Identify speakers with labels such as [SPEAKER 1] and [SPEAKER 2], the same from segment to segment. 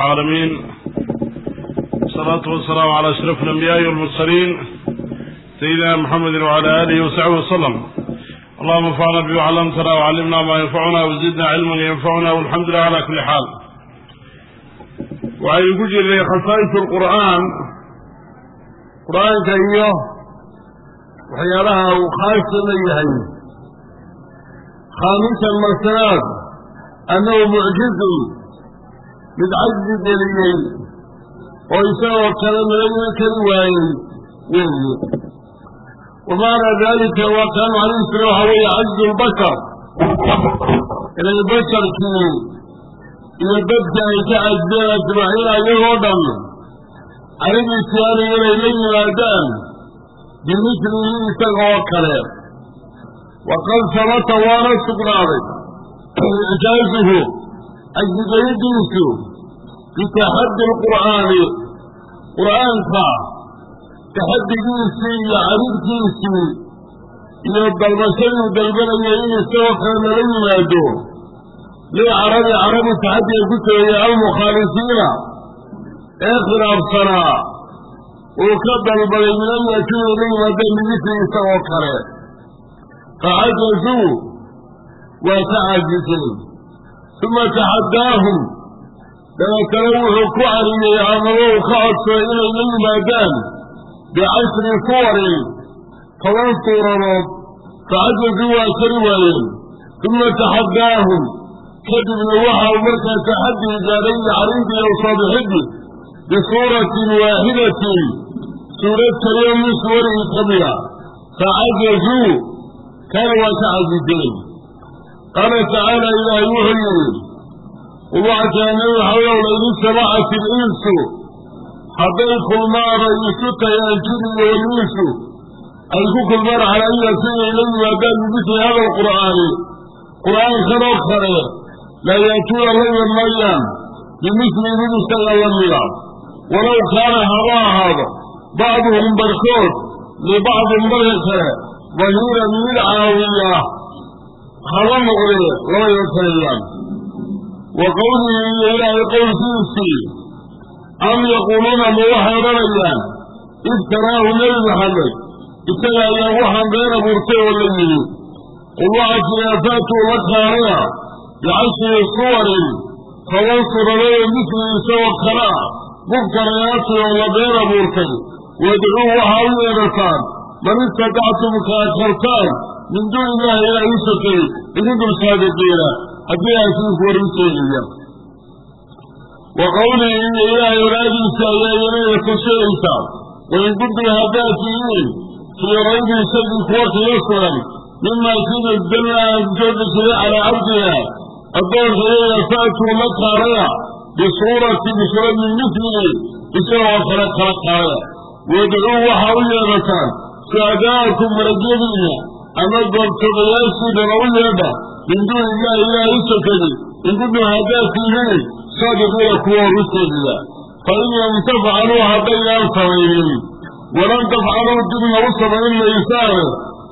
[SPEAKER 1] العالمين والصلاة والسلام على أشرف الأنبياء والمرسلين سيدنا محمد وعلى آله وصحبه وسلم اللهم انفعنا بما علمتنا وعلمنا ما ينفعنا وزدنا علما ينفعنا والحمد لله على كل حال mid cajzi geliyey oo isagoo kale laga keli waayey weeye wa maanaa daalika waa kaanu alayhi sala waxaa weeye cajzu lbashar inay basharkii iyo dadka ay ka cajbeen ajmaciin ayagoo dhan canilisyaani inay la yimaadaan bimislihi isagaoo kale. Waqad sabata waana sugnaaday. Icjaazuhu cajzigeyidiisu bitaxaddi alqur'aani qur'aanka taxaddigiisii iyo caribkiisii iyo dalbashaduu dalbanaya in isagoo kale lala yimaado lilcarabi carabu taxaddi ay ku tegaya almukhaalifiina ee khilaafsanaa uu ka dalbaday minayatiina la yimaadeen migisii isagoo kale facajazuu waa ka caajisay uma taxaddaahum dabeetana wuxuu ku cariyey amaba uu ka codsaday inay la yimaadaan bicashri suwarin toban suuradood facajazuu waa kari waayeen uma taxadaahum kadibna waxa uu markaa taxadii gaaday yaxrintii ow saabixidii bisuuratin waaxidatin suurad kaliya min suwarihii ka mida kana waa ka cajiseen qaala tacaala ilaahay wuxuu yidhi ubaxkaana waxaw laydu samacati insu hadday kulmaanba isu tayaan jin iyo waliinsu ay ku kulmaan xalaaliya sida ay la yimaadaan hada alqur'aani qur'aankanoo kale laa yaatuuna la yimamayaan bimidlihi mid isaga la mida ah. walow kaana haba ahaado bacduhum barhkood libacdin barka kale dahiiran mid caawiya. Haba noqdee lama iga karayaan wa qowlihi iyo ilaahay qowlkiisii am yaquuluuna ma waxay odhanayaan iftaraahu nebi maxamed isaga ayaa waxaan been abuurtay oo la yidhi qul waxaa jira faatuu la qaadana bicashiri suwarin toban suradoda misli isagoo kale ah mufkarayaati oo la been abuurtay wadcuu waxaa u yeedhataan man istadactum kaad kartaan min duuni illaahi ilaahiisa keli idin dulsaadageera haddii ay sidiisku warusheegayaan wa qowlii iyo ilaahay ogaadiisa ayaa yeelaya ku sheegaysaa wain kuntum haddaad tihiin fii raydin shaygin kuwa kiga sugan sida isdalna soo dejiray calaa cabdina addoonka iyaga faatuu la qaadaya bisuurati bisuuratin mislihi isagoo kale kala qaada. Wadcuu waxaa u yeedhataan su'adaakum marajadiina ama goobtoobayaashiidana u yeedha indunillahi ilaahay u sokaday indudhun haddaad fiidine saadiqiina kuwa hor u seediya fa in lam tafcaluu haddaydaan samaynin walan tafcaluu dibna u samayn maysaane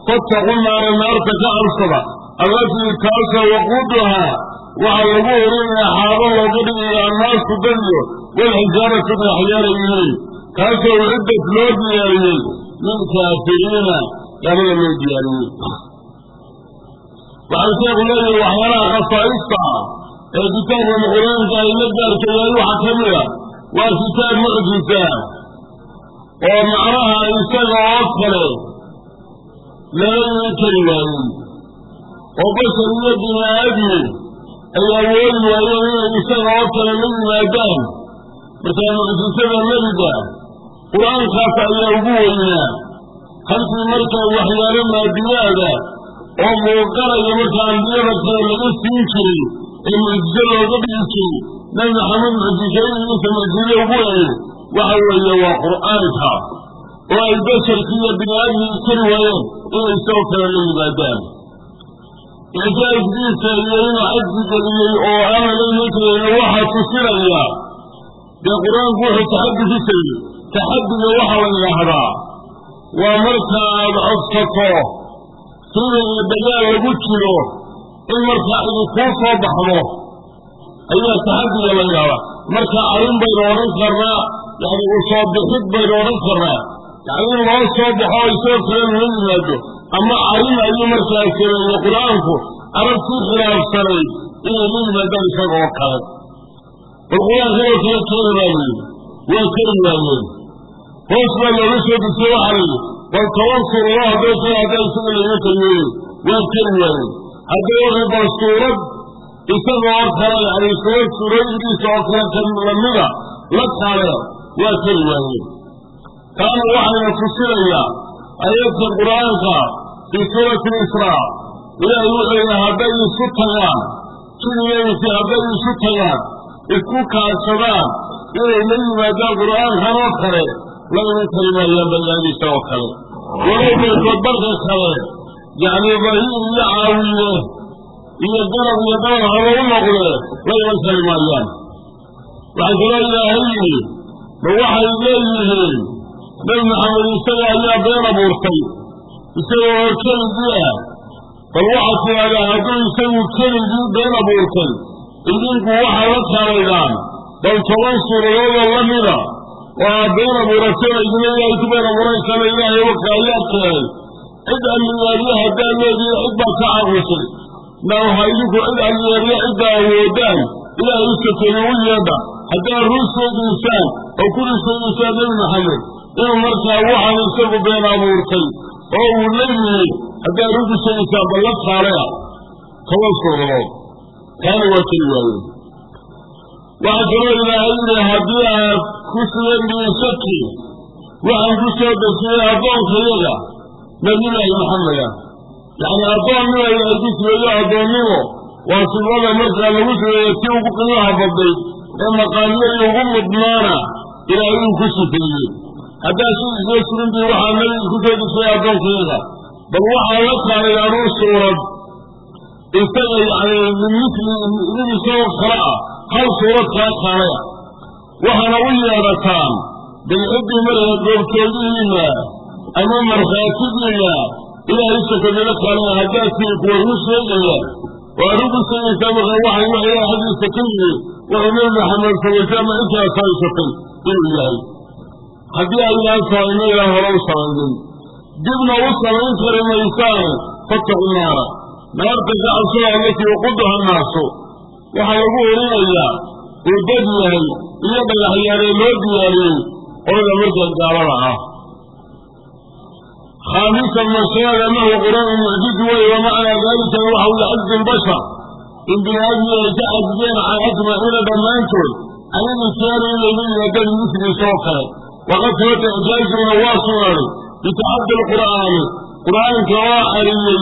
[SPEAKER 1] fattaqu naara naarta ka cabsada allatii taasoo waquuduhaa waxaa lagu horinaya xaabo looga dhigayo annaasu dadiyo walxijaaratu dhagaxyaara iilay taasoo uciddat loo diyaariyey lilkaafiriina gaalada loo diyaariyey waxau sheeku leeyahay waxyaalaha khasaa'ista ah ee kitaabkana qur'aanka ay la gaarsadaan waxaa ka mid a ah. waa kitaab mucjisa ah. oo macnaha isaga oo kale laga iman waayen oo bashar iyo bini aadmi ay awoodi waayeen inay isaga oo kale la yimaadaan. Markaa mucjisada nebiga ah, qur'aankaas ayaa ugu weynaa. Halkii markaa waxyaalo maadiyaada oo muuqanaya marka ambiyada kale lagu siin jiray ee mucjizo looga dhigi jiray nabi maxamed mucjisooyin inta mucjizo ugu weeray waxa weeye waa qur'aanka oo ay basharki iyo bini aadmii kari waayeen inay soo kale la yimaadaan icjaaskiisa iyo inuu xaddi geliyey oo ama layimaankarayna waxaa tusinaya dee qur'aanku wuxuu taxaddi ku jiray. Taxaddiga waxaa la yidhaahdaa waa markaad aada codsato sida uu dagaal lagu jiro in marka idu kuu soo baxdo ayaa taxadiga la yidhaahdaa. Marka arrin baynu odhan karnaa yani u soo bixid baynu odhan karnaa. Yani in loo soo baxo isagoo kale lula yimaado. Ama arrin ayuu markaa sameeye qur'aanku arab arabkii khilaafsanay inay la yimaadaan isagoo kale. Bal qur'aankao kala keena baa waa keli waayeen. Hoos baa looga soo dusay waxaa la yidhi bal suurado hadday kale haddaa isaga layga keliyeeye waa keri waayeen hadday waxay bal suurad isaga oo kale yani suurad suurooyinkiisa oo kale kan lamida la kale waa keri waayeen taana waxayna tusinayaa ayadka qur'aanka fii suurati lisraa ilaahay wuxuu yidhi hadday isu tagaan jinigeydii hadday isu tagaan isku kaashadaan inay la yimaadaan qur'aankan oo kale la iman kari maayaan baniaadiisa oo kale. Walow baykood kale yacni bahiir iyo caawiye iyo garab iyo dhabar haba u noqdee la iman kari maayaan waxaa kaloo ilaahay yidhi ma waxay leeyihiin nabi maxamed isaga ayaa been abuurtay isaga oo keligii ah. Bal waxaad tidhahdaa hadduu isagu keligii been abuurtay idinku waxaa la kaalaydaan bal toban suuradoodoo la mida oo aad been abuurateen idina ilaahay ku been abuuraysana ilaahay waka ayaa keenay cid alliyeeriye haddaad leedihin cid baa ka caqlisay na waxaa idinku cid alliyeeriye ciddaa awoodaan ilaahay sakeeye u yeedha haddaad run oo ku risaynaysaan nebi maxamed inuu markaa waxaan isagu been abuurtay oo uu yimid haddaad run ku sheegaysaan bal la kaalea toban suuradood taana waa keli waayeen waxaa kaloo ilaahay yidhi haddii aad ku sugan bihi waxaan ku soo dejiyey addoonkayaga nabiyullaahi maxameda. Yacni addoonnima ilaahay ku sigeeyo addoonnimo. Waa sifada markaa lagu sigeeyo tii ugu qiimaha badnayd ee maqaamiyadii ugu mudnaana ilaahay uu ku sifeeyey. Haddaad si isla sugantii waxaa nabiga ku soo dejiyey addoonkayaga bal waxaa la kaalay anuu suurad. Isaga yani min mili mid isagoo kale ah hal suurad kaa kaalaya waxaana u yeedhataan bilciddii markaa goobjoogihiina ama markhaatigiina ilaahay sakadila kaalaya haddaad tii kuwa run sheegaya. Oo arrin ku sheegaysaa markaa waxay wax xaggiisa ka yimi wuxuu nebi maxamed samaysay ama intaas haysatay inuu yahay. Haddii aynaan samayno ilaan hore u samaynin dibna u samayn kari maysaane fattaqu naara naarta ka cabsada allatii waquduha naasu waxaa lagu orinayaa uu dad yahay iyo dhagaxyaanee loo diyaariyey qolada markaa gaalada ah. Khaamisan mashanaad annahu qur'aanu mucjizi wey wa macnaa daalikana waxa weye cajzi lbashar in bini aadmi ay ka cajiyeen ajmaciina dhammaantood can ilintiyaani inay la yimaadaan misliisa oo kale. Waqad sabata ijaazuna waa sugnaaday bitacaddi lqur'aani qur'aanka oo ariyey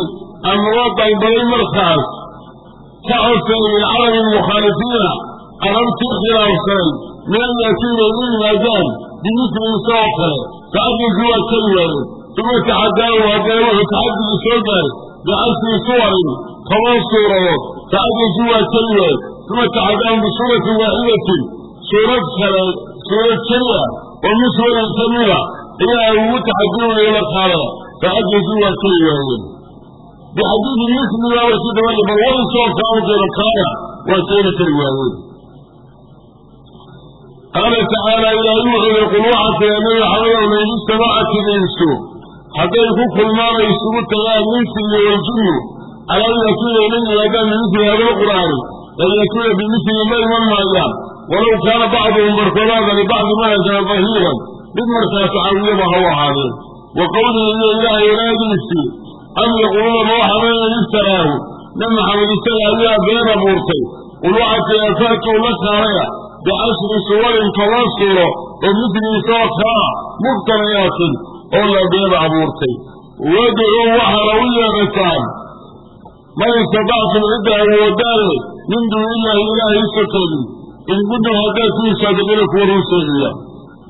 [SPEAKER 1] ama waa dalbaday markaas ka codsaday lilcarabi almukhaalifiina carabtii khilaafsanay min an yaatuu inay yimaadaan bimithliisa oo kale facajilku waa keli waayeen uma taxadaahu haddana wuxuu taxadigii soo gaaray bicashri suwarin toban suuradood facajilku waa keli waaye uma taxadaahu bisuuratin waaxidatin suurad kale suurad keli ah oo min suwarin ka mida ayaa ugu taxadinaya la qaadaya facajilku waa keli waayeen bixadiidi misliga warkii dabaya bal wadi soo kaankeeda kaana waa keeni kari waayeen qaala tacaala ilaahay wuxuu yihi qul waxaa tira nabi maxamedow lain ijtamacati linsu hadday ku kulmaan ay isugu tagaan insi iyo waljinnu calaa an yatuuna ila yimaadaan bimithli hada lqur'aani lan yatuuna bimithli ma iman maayaan walow kaana bacduhum barkoodaada libacdi manhajana dahiiran mid markaas caawiyaba ha u ahaadeen wa qowlihi iyo ilaahay wanaagiisii am yaquuluuna ma waxaamayan iftaraahu nabi maxamed isaga ayaa been abuurtay qul waxaa tira faatuu la kaalaya bicashri suwarin toban suuro oo midliisa oo kalaa muftanayaatin oo la been abuurtay wadcuu waxaana u yeedhataan man istadactum cidda awoodaane min duunillaahi ilaahay sokeedin in kuntum haddaad tihiin saadiqiina kuwa run sheegaya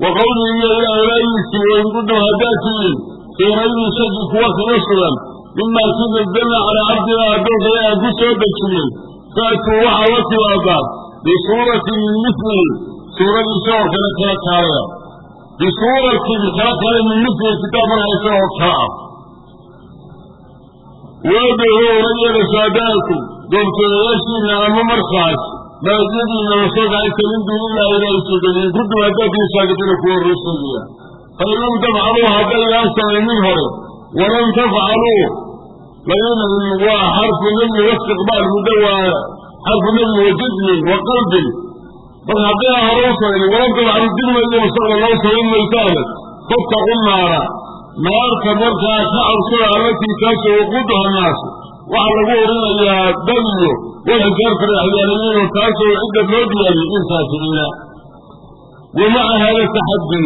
[SPEAKER 1] wa qowlihi iyo ilaah walaagiisii wa in kuntum haddaad tihiin fii shaki kuwa kaga sugan mimaa kii nazzalna calaa cabdina addoonkaga aan ku soo dejinay faatuu waxaa la timaadaan bisuuratin min milihi suuradiisa oo kale kala kaalaya bisuuratin kala kale min milihi kitaab marhaysa oo kala ah wadcuu la saadaanku goobtoodayaashiina ama markaas maajadiina wasoogaayta min duunillahi ilaahay soogadiin kuntum haddaadii saadiqiina kuwa rusuliya fain lam tafcaluu haddaydaan samaynin hore walam tafcaluu lain waa xarfu nabyi waistiqbaal muddo waa xarfu nabyi wa jazmin wa qalbin marka haddayna hore u samaynin walam tafcalu dibna iyo mustaqbal loo samayn maysaane fattaqu naara naarta markaa ka cabsada allatii taasoo waquuduha naas waxaa lagu orinayaa dadiyo walxijaarta axyaaniyiino taasoo cidda loo diyaariyey inkaasiriina wa maca hada taxaddi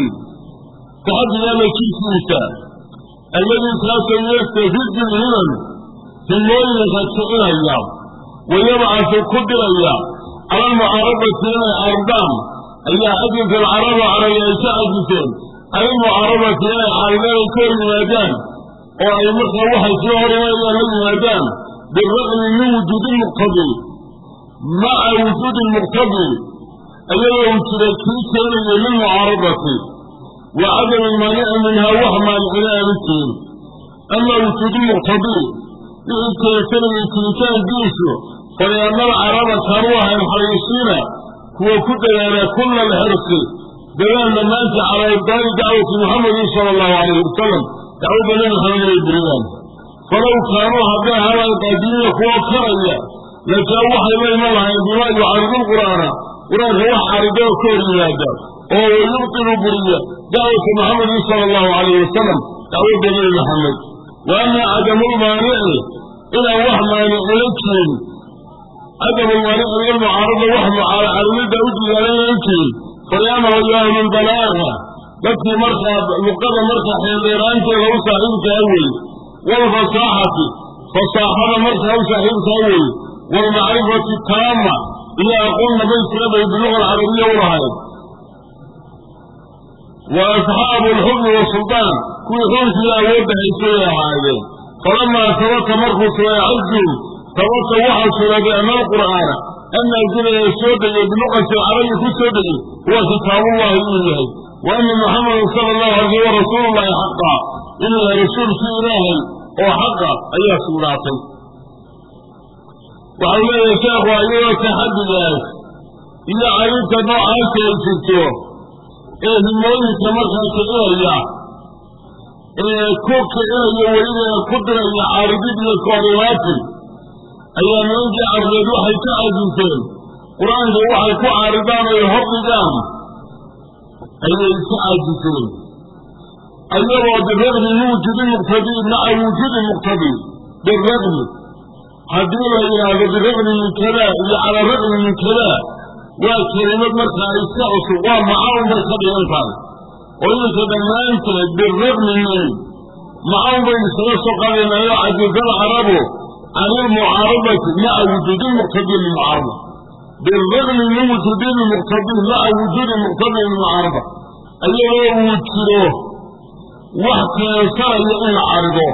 [SPEAKER 1] taxaddigaa la jirkiisa alladii kaasoo yastafidu lhiman himooyinka kicinaya wa yabcasu ku diraya cala almucaarabati inay ardaan ayaa ajinta alcaraba carabi ay ka cajiseen almucaarabati inay caaridaan ay ka hor yimaadaan oo ay markaa waxay soo hor imanayaan la yimaadaan biraqmi min wujuudi muqtadi maca wujuudi muqtadi ayagoo uu jira kii keenaya lilmucaaradati wa cadami maanici minhaa wax maanicina aanu jirin ama wujuudi muqtadi wixii keensanayay jiritaankiisu faliannal caraba kaanuu ahayn xariisiina kuwa ku dadaala kulla alxirsi dadaal dhammaantii calaa ibdaali dacwati muxamedin sala allahu calayhi wasalam dacwadda nebi maxamed inay buriyaan falow kaanuu hadday ahaadaan qaadiina kuwa karaya lajaa waxay la iman lahayn bimaa yucaridu lqur'aana qur'aanka wax caridoo ka hor yimaada oo wayubtilu buriya dacwata muxamedin sala allahu calayhi wasalam dacwadda nebi maxamed wa ama cadamulmaanici inaan wax maanicila jirin. Cadamulmaanici lilmucaarada wax mucaaridada u diyaaranayan jirin. Faliannahu yo ahlulbalaaga dadkii markaa luqada markaa xeeldheeraanteeda u saaxiibkaa wey. Waalfasaaxati fasaaxada markaa u saaxiibkaa wey. Waalmacrifati taama iyo aqoon dhamaystiran bay biluga alcarabiya u lahayd wa asxaabu alxukmi waasuldaan kuwii xunkii awoodda haysay ay ahaayeen. Falamaa sabata markuu sugay cazuu sabata waxaa sugaaday ana alqur'aana annaazila ee soo degay biluqati alcarabi ku soo degay huwa kitaabullahi inuu yahay. Wa ana muxamadan sala allahu alayh wa rasuulullahi xaqa inuu yahay rasuulkii ilaahay oo xaqa ayaa sugnaatay waxau leeyahay sheekhu ayadoo taxaddigaas iyo carinta noocaasa ay jirto. Ee himooyinka markaa kicinaya ee ku kicinaya weliba ku diraya caaridid iyo koorimaati ayaa nimankii carbeed waxay ka cajiseen qur'aanka waxay ku caaridaan ay hordhigaan ayay ka caajiseen ayagoo biraqmi min wujuudi muqtadi maca wujuudi muqtadi biraqmi haddii la yidhaahdo biraqmi min kada iyo calaa raqmi min kada waa kelimad markaa iska cusub. Waa macaun bay ka dhigan tahay. Oo iminka dhammaanteed biraqmi min macaun baynu isaga soo qaadaynayo cajizada carabu can ilmucaarabati maca wujuudi muqtadi lilmucaaraba biraqmi min wujuudi lmuqtadi maca wujuudi muqtadi lilmucaaraba ayagoo uu jiro wax keensanaya in la carido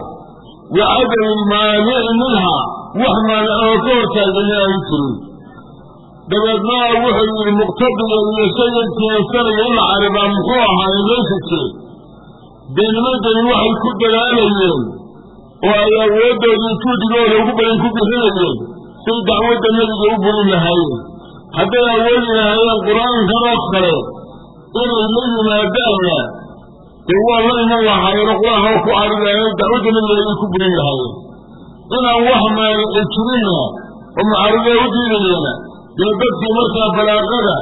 [SPEAKER 1] wa cadami lmaanici minha wax maanic oo ka hortaagani aanu jirin. Dabeedna wuxuu yidhi muqtadiga iyo shayga keensanaya in la caridaa muxuu jire dee nimankani waxay ku dadaalayeen oo ay awooddoodii juudigooda ugu badan ku bixinayeen say dacwadda nebiga u burin lahaayeen. Hadday awoodi lahaayeen qur'aankanoo kale inay la yimaadaanna dee waa la iman lahaayeen oo qur'aanka ku caridaayeen dacwadda nebiga ayay ku burin lahaayeen inaan wax maanici jirinna oo mucaaridaa u diidayeena dee dadkii markaa balaaqada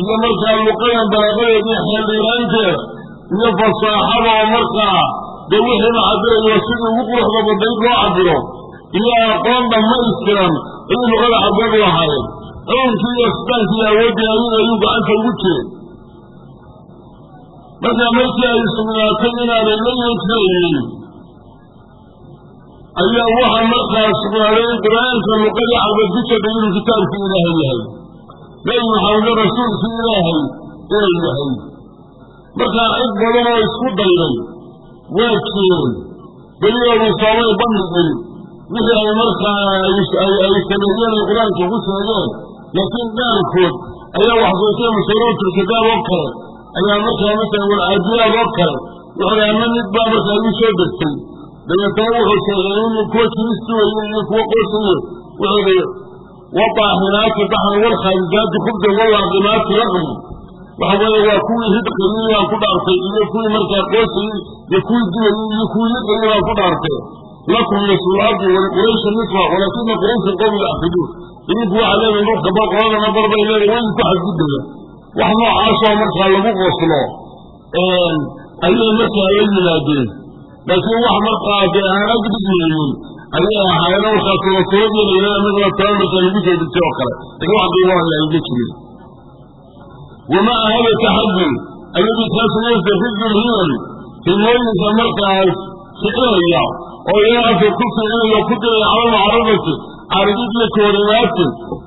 [SPEAKER 1] iyo markaa luqadan balaaqadeedii xeeldhiiraanteeda iyo fasaaxada oo markaa dee wixii la cabirayo sidii ugu quruxda badayd loo cabiro iyo aqoon dhammaystiran ayay luqada cabir u lahaayeen. Coonkii iyo sitaankii iyo awooddii ayaga ayuu gacanta ugu jiray. Markaa markii ay sugnaatay inaanay la yean karaynin ayaa waxaa markaa sugnaaday in qur'aanka carbeed ku degay inuu kitaabkii ilaahay yahay. Nebi maxamedna rasuulkii ilaahay inay yahay. Markaa cid badan oo isku dayday waa jireen beliyoodu soomay bandhigin wixii ay markaa ay sameeyeen ay qur'aanka ku sheegeen laakiin qaarkood ayaa waxsootay mashuruurtulkitaab oo kale ayaa markaa masalan walcaadiyaad oo kale wuxuu ama mid baa markaa igu soo degtay dabiidnaa wuxuu sheegay inuu kuwa jiristu weeye iyo kuwa qoosiyo kuwii hidqayey aan ku dhaartay iyo kuwii markaa qoosayey iyo kuwii dulayey iyo kuwii liqayey baan ku dhaartay lakum nisful ardi markaa lagu qoslo ayay markaa la yimaadeen laakiin wax markaa dee aan agdislaynin ayay ahaayeen warkaas waa kula yeelayn annagana tabamarka lagu jeedisay oo kale laakiin wax qiimo aan laga jirin wama ahaba taxadun ayadii taas weyse himooyinka markaas ficilaya oo ilaa ku ficilaya ku diraya calal carabati carididla koorimaati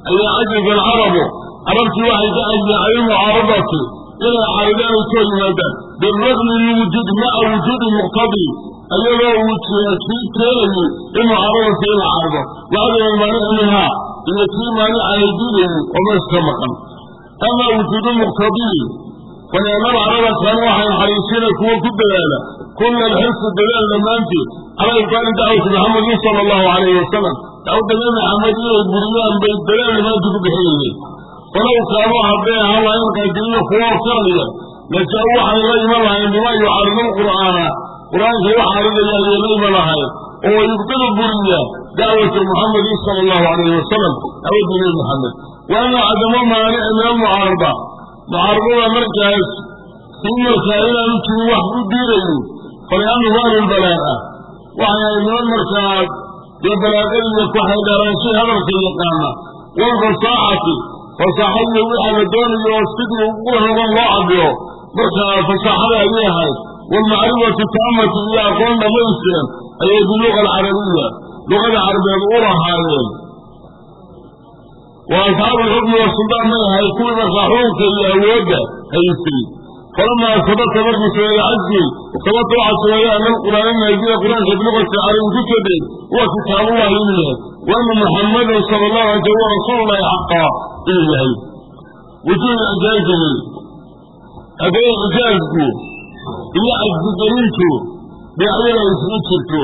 [SPEAKER 1] ayaa cajiga alcarabu carabtii waxay ka cajiyeen cali inay caridaan ay soo yimaadaan biragmi min wujuud maca wujuudi muqtadi ayagoo uu jira kii keenayay in mucaaradasi in la cardo wacdama maanic iyo kii maanicaya diidayay oo meesha ka maqan amaa wujuudu muqtadiyi faleemada carada kan waxay xariisina kuwo ku dadaala kulla alxirsi dadaal dhammaanteed calaa ibtaali dacwati maxamedin sala allahu calayhi wasalam dacwadda nabi maxamed inay buriyaan bay dadaal dhammaantii ku bixinayeen falow kaanuu hadday ahaan lahayn qaadiriyo kuwo horsanaya lajaa waxay la iman lahayn bima yucaaridu lqur'aana qur'aanka wax aridaya ayay la iman lahayn oo yubtilu buriya dacwata muxamedin sala allahu calayhi wasalam dacwadda nabi maxamed wa ana cadamo maanici min almucaarada mucaaradada markaas kii markaa jirin wax ku diidayo faliannahu ahlulbalaaqa waxay ahay niman markaas dee balaaqadiiyo kuxay dheeraanshay hadalka yaqaana walfasaaxati fasaaxadiyo waxa la doonayo oo sidii ugu raban loo cabiro markaa fasaaxada ayay ahayd waalmacrifati taamati iyo aqoon dhamaystiran ayay biluga alcarabiya luqada carabeed u lahaayeen. Wa asxaabu alxukmi wasultaan may ahay kuwii markaa xukunka iyo awoodda haystay. Falamaa sabata markuu sameeye cajzi sabata waxaa sameeye ana alqur'aana naazila qur'aanka bilugati carabi ku degay huwa kitaabullahi inuu yahay wa sala allahu alay huwa rasuulullahi xaqaa inuu yahay. Wujuud icjaazihi haddee ijaazku iyo cajsigelintu dhinacyada isugu jirto.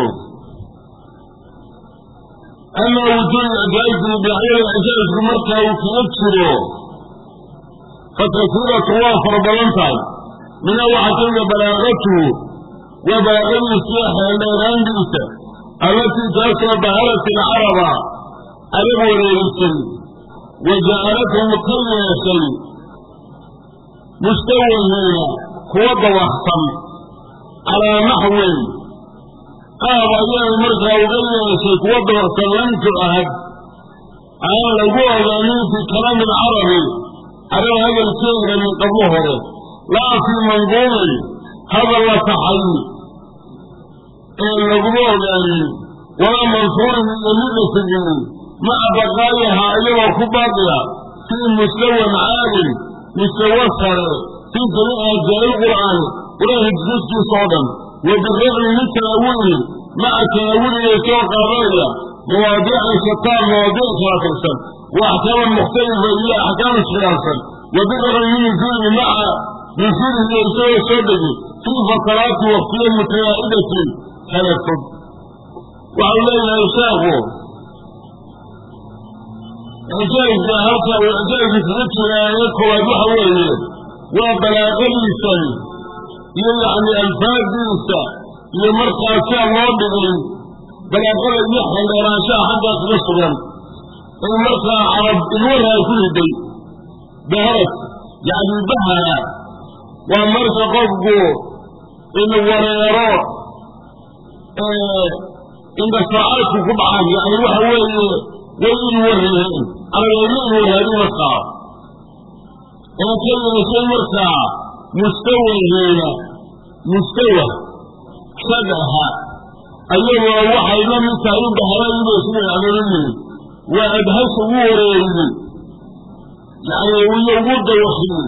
[SPEAKER 1] Ama wujuud icjaazihi dhinacyada ijaazku markaa uu kaga jiro. Fakasiiratu waa fara badan tahay mina waxaa kamida balaaqatuhu waa balaaqadiisa xeeldheeraandiisa allatii taasoo baharat alcaraba arab wareerisay wa jacalathum ka yeeshay mustawahiina kuwa dawaqsan calaa naxwin qaab ayay markaa uga yeeshay kuwa dawaqsan lam tucahad aan lagu ogaanin fii kalaami alcarabi carab hadalkeeda min qablo hore laa fii manduumin hadal la taxay ee laguma ogaanin walaa mansuurin iyo mid la teginin maca baqaayaha iyagoo ku baaqiya fii mustawan caalin mustawa sare fii jamiici ajaa'i lqur'aani qur'aanka jisaskiisa oo dhan. Wa biraqmi min tanaawulin maca tanaawuliga soo qaadanaya mawaadiican shataa mawaadiic kala tirsan mukhtalifa iyo axkaam iskhilaafsan wa biraqmi min nusuuli maca nusuulihi isagoo soo degi fii fataraati waqtiya mutanaa'idatin kala fog waxau leeyahay sheekhu icjaazka halka uu icjaazka kaga jiraaye koowaad waxa weeye waa balaaqadiisan iyo yacni alfaadiisa iyo markaa sia loo dhigay balaaqada iyo xeldheeraanshaha xaggaa kaga sugan in markaa carab ilwaraa ku riday baharad yacni bahara waa marka qofku in wareero indhasaacadku ku dhacaan yani waxa weeye way in warreen aragayma in warraadin markaa yeeshay markaa mustawahiina mustawa shagaha ayagoo waxay la mid tahay in baharayibay sida amoolyihin waa adhasha ugu wareeriyey yani iyo ugu dawakiyey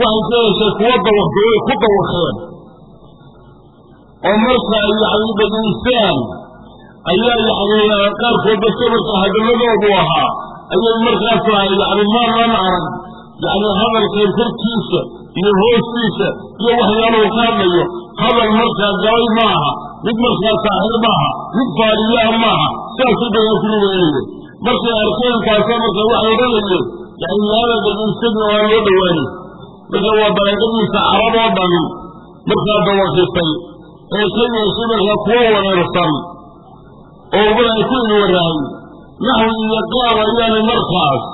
[SPEAKER 1] waxay yeeshay kuwa dawakay way ku dawakeen oo marka ay yani dhegaystaan ayaa yani qaarkood dadka marka hadaladoodu ahaa. Ayay markaas yani maanan arag. Yani hadalkan korkiisa iyo hoostiisa iyo waxyaaluhu ka hadlayo hadal markaa galay maaha mid markaa saaxir maaha mid faariyaha maaha saasuu dhagaa kuli weynaya markay arkeen kaasa marka waxay odhanayeen yani yaada dhegaysadii waan loo dhawaanay marka waa balaaqadiisa carab oo dhan markaa dawaqisay ee ka yeeshay markaa kuwo wareersan oo ay ku inwarahay naxwi iyo qaab ayaanay markaas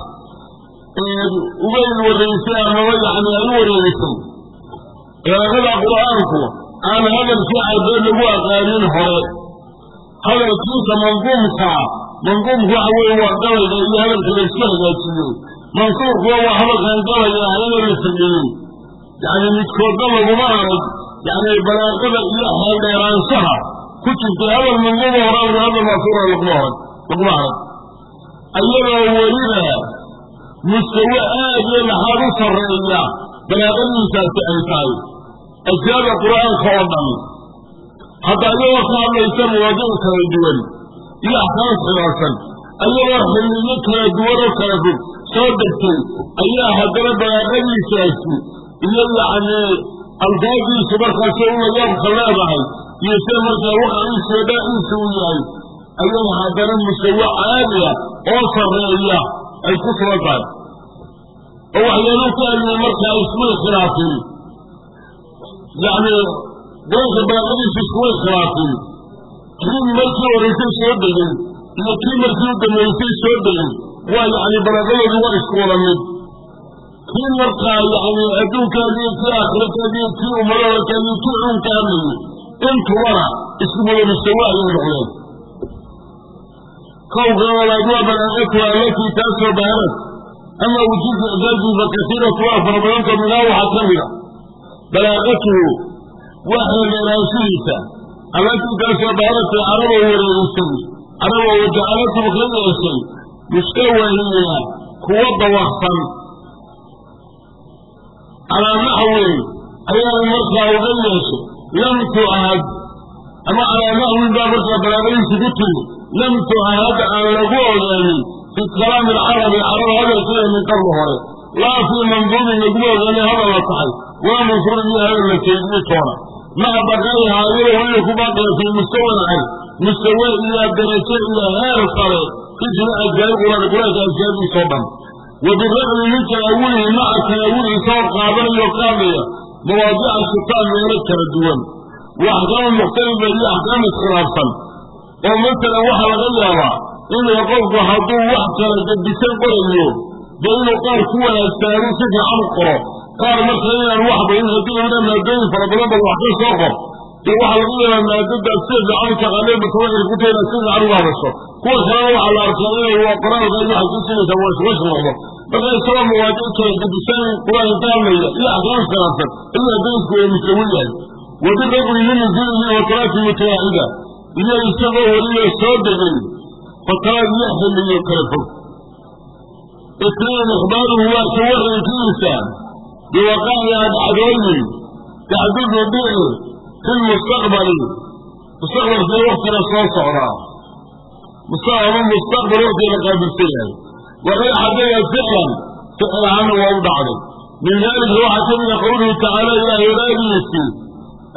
[SPEAKER 1] uga inwaraysay amaba yani ay u wareerisay qur'aanku aan hadalkii carbeed lagu aqaanin hore hadalkiisa manduumkaa manduumku waxa weeye waa gabayga iyo hadalka la isku hagaajiyey. Mansuurkuwa waa hadalkan gabaya ahayna la sameeyey yani midkoodna laguma arag yani balaaqada iyo xeeldheeraanshaha ku jirtay hadal manduuma horaa hadal mansuura laguma arag laguma arag ayadoo weliba mustawe aad iyo laxaad u sarreeya balaaqadiisaasi ay tahay. Ashyaada qur'aanka oo dhan hadda ayagoo ka hadlaysa mawaadiic kala duwan iyo axkaam khilaafsan ayagoo xilliyo kala duwan oo kala fog soo degtay ayaa haddana balaaqadiisaasi iyo yacni alfaadiisu markaas u layaabka leedahay iyo sida markaa waqciisa dhaaciisa u yahay. Ayay haddana musawe caaliya oo sarreeya ay ku sugan tahay oo waxyaalo ka hadliyay markaa ismay khilaafin yacni goolka balaaqadiisu iskumay khilaafin kii markii horeysay soo degay iyo kii markii u dambeysay soo degay waa yacni balaaqadoodu waa isku wada mid. Kii markaa yacni adduunkaadiyo kii aakhirakaadiyo kii ummadadakaadiyo kii cuunka hadlayay intubana isku wada mustawa ayay noqdeen kowka walaad waa balaaqatuha allatii taasoo bahanad ama wujuudu icjaazi fa kasiiratu waa fara badanta minhaa waxaa ka mida balaaqatuhu waa xeeldheeraanshihiisa allatii taasoo bahanatay caraboo wareerisay caraboo wajacalatum ka yeeshay mustawahiina kuwa dawaqsan calaa naxwin ayaa markaa uga yeeshay lam tu'ahad ama calaa naxwin baa markaa balaaqadiisi ku timi lam tu'ahad aan lagu ogaanin fi kalaami alcarabi carab hadalkeeda min qabli hore laa fii manduumin laguma ogaanin hadal la taxay waa mansuurin iyo hadal la keediye toona maca baqaa'iha ayadoo weliba ku baaqaya fii mustawan cay mustawe iyo darajo iyo heer sare fi jamiici ajyaal quraan quraanka ajyaadiisoo dhan wa biraqmi min tanaawulihi maca tanaawulihi soo qaadanayo qaadaya mawaadiica shitaan meelo kala duwan. Wa axkaama mukhtalifa iyo axkaam iskhilaafsan oo masalan waxaa laga yaabaa inuu qofku hadduu wax kala gadisan qorayo dee inuu qaar ku wanaagsanaadu si fiican u qoro. Qaar marka inaan wax bayin haddii una maadooyin fara badan ba wax ka soo qor dee waxaa laga yaabaa maadadaas si fiican u taqaaneen mutawacir ku tahay inaad si kuwa kalena waxaa la arkaa waa qoraalka iyo waxay ku sinaysaa waa iswash noqdo marka isagoo mawaadiic kala gadisan qur'aanka ka iyo axkaam khilaafsan ayuu haddaysku wada musawi yahay. Wabiraqmi min nuzuulihi wa talaati mutawaacida iyo isagoo weliba soo degay fataraad iyo xilliyo kala fog. Itnain ikhbaaruhu waa ka warankiisa biwaqaaci adcadooyin taxdudu dhici fi lmustaqbali mustaqbalkii waktiga soo socdaa ama mustaqbal waktiga la qaabilsan yahay waqad xadaga ficlan ficil ahaana waa u dhacday min dalika waxaa ka mida qowluhu tacaala ilaahay raadiisii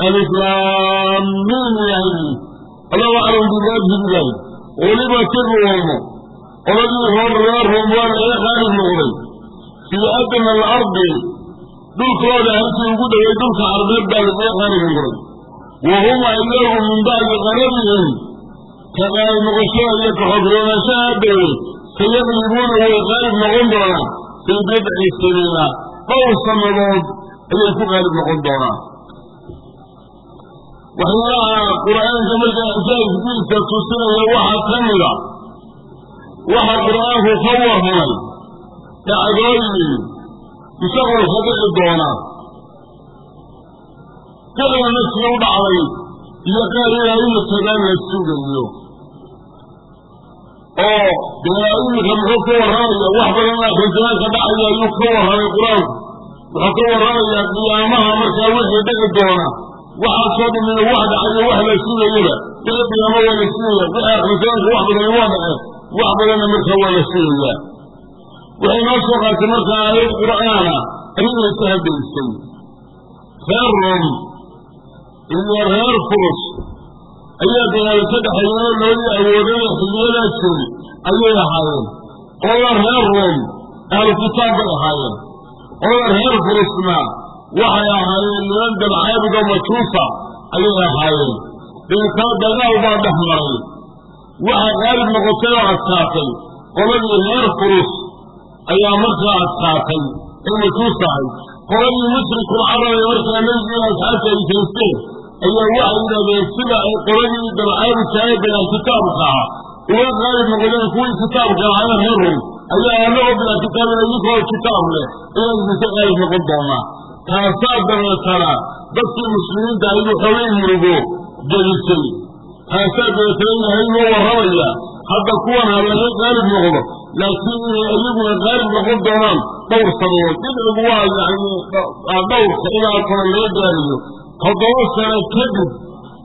[SPEAKER 1] alislaamiin ilaahay allahu aclam bimaadhi ilaahi ulibat iruumu oladii hor reer ruum waa laga qaalib noqday fii adna alardi dhulkooda halkii ugu dhoway dhulka carbeed baa lagaga qaalib noqday wa hum iyagu min bacdi qalabihim ka qaalib noqoshada iyo kaxogroonaashaha dhowey sayaqlibuuna way qaalib noqon doonaan fii bidci siniina dhowr sannadood ayay ku qaalib noqon doonaan waxyaalaha qur'aanka markaa ajaa'ibkiisa tusinaya waxaa ka mida waxaa qur'aanku ka warramay dhacdooyin mustaqbalka dhici doona ficilna sii u dhacday. Iyo qaar ilaa imikadan la sugayo oo dee muxuu ka warramaya wax badan aakhirjamaanka dhacaya ayuu ka warramay qur'aanku wuxuu ka warramayaa qiyaamaha markaa wixii dhici doona. Waxaasoo dhamina wax dhacayo wax la sugayaba wixii qiyaamo waa la sugaya wixii aakhirjamaanka wax badan waa dhace wax badanna markaa waa la sugayaa. Waxay noo soo qaatay markaa aayad qur'aana arrinay ka haddaysay reer rom iyo reer furus ayaa dagaal ka dhexeeyeenoo loodii awoodada xilliyadaa jiray ayay ahaayeen. Qolada reer room ahlu kitaab bay ahaayeen. Qolada reer furusna waxay ahaayeen niman dabcaabuga majuusa ayay ahaayeen. Deetana dagaal baa dhex maray. Waxa qaalib noqotay oo adkaatay. Qoladii reer furus ayaa markaa adkaatay ee majuus ahay qoladii mushrikul carab markaa nebigiina asxaabta ay jeesteen ayaa waxay yidhahdeen sida ay qoladii dabcaabudka ee bilaa kitaabka ah uga qaalib noqdeen kuwii kitaabka ahaana reer rum ayaa anagoo bilaa kitaabin idinkoo kitaab leh inaan idinka qaalib noqon doonaa taasaa dabeetana dadkii muslimiinta ayuu xogay murugo gelisay taasaa dabeetana ilahay noo warramaya hadda kuwan ha laga qaalib noqdo laakiin inay iyaguna qaalib noqon doonaan dhowr sababood dibcigu waa yani dhowrka ilaa kore laga gaarayo toddoba sano kadib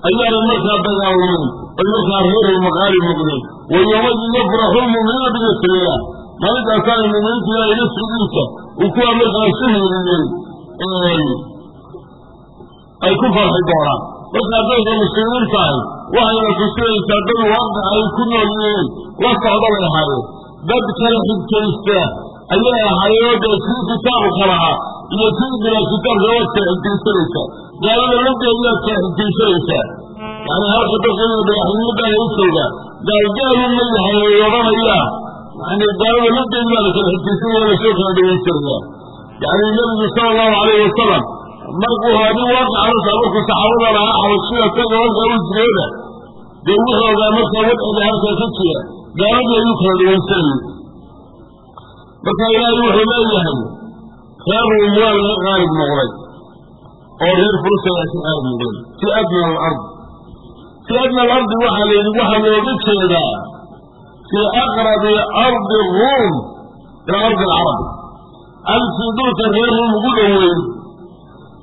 [SPEAKER 1] ayaanay markaa dagaalameen ay markaa reerayma qaalib noqdeen wa yoomadin yafraxu lmu'miniina binasrilah maalintaasaanay mu'miniinta ilaahay nasrigiisa uu kuwa markaa su heeliyey ay ku farxi doonaan. Markaa dadka muslimiin tahay waxayna tusinaysaa dad waaqic ay ku nool yihiin. La socda bay ahaayeen dad kala xigtaysta ayay ahaayeen dee kii kitaabka lahaa iyo kii bilaa kitaabka waad kala xigtaysanaysaa gaalada lageediyaad kala xigtaysanaysaa yani halka dadka badaxnimada ay jooga gaalgaalu ma yahay ay yani gaalada lageedi baa la kala xigtaysanaya la soo kala dhawaysanaya yani nebigu sala allahu alayhi wasalam markuu haadin waaqicalasa markuu saxaabada lahaa xabashida taga halkaa u jireeda dee wuxuu ogaa markaa wadciga halkaa ka jira gaaladii ayuu kala dhawaysanayay marka ilaahay wuxuu leeyahay reer ruum waa laga qaalib noqday oo reer furus ayaa ka qaalib noqday. Fi adna alard fi adna alardi waxaa la yidhi waxaa looga jeedaa fii aqrabi ardi ruum ila ardi alcarab alkii dhulka reer ruum ugu dhoweyn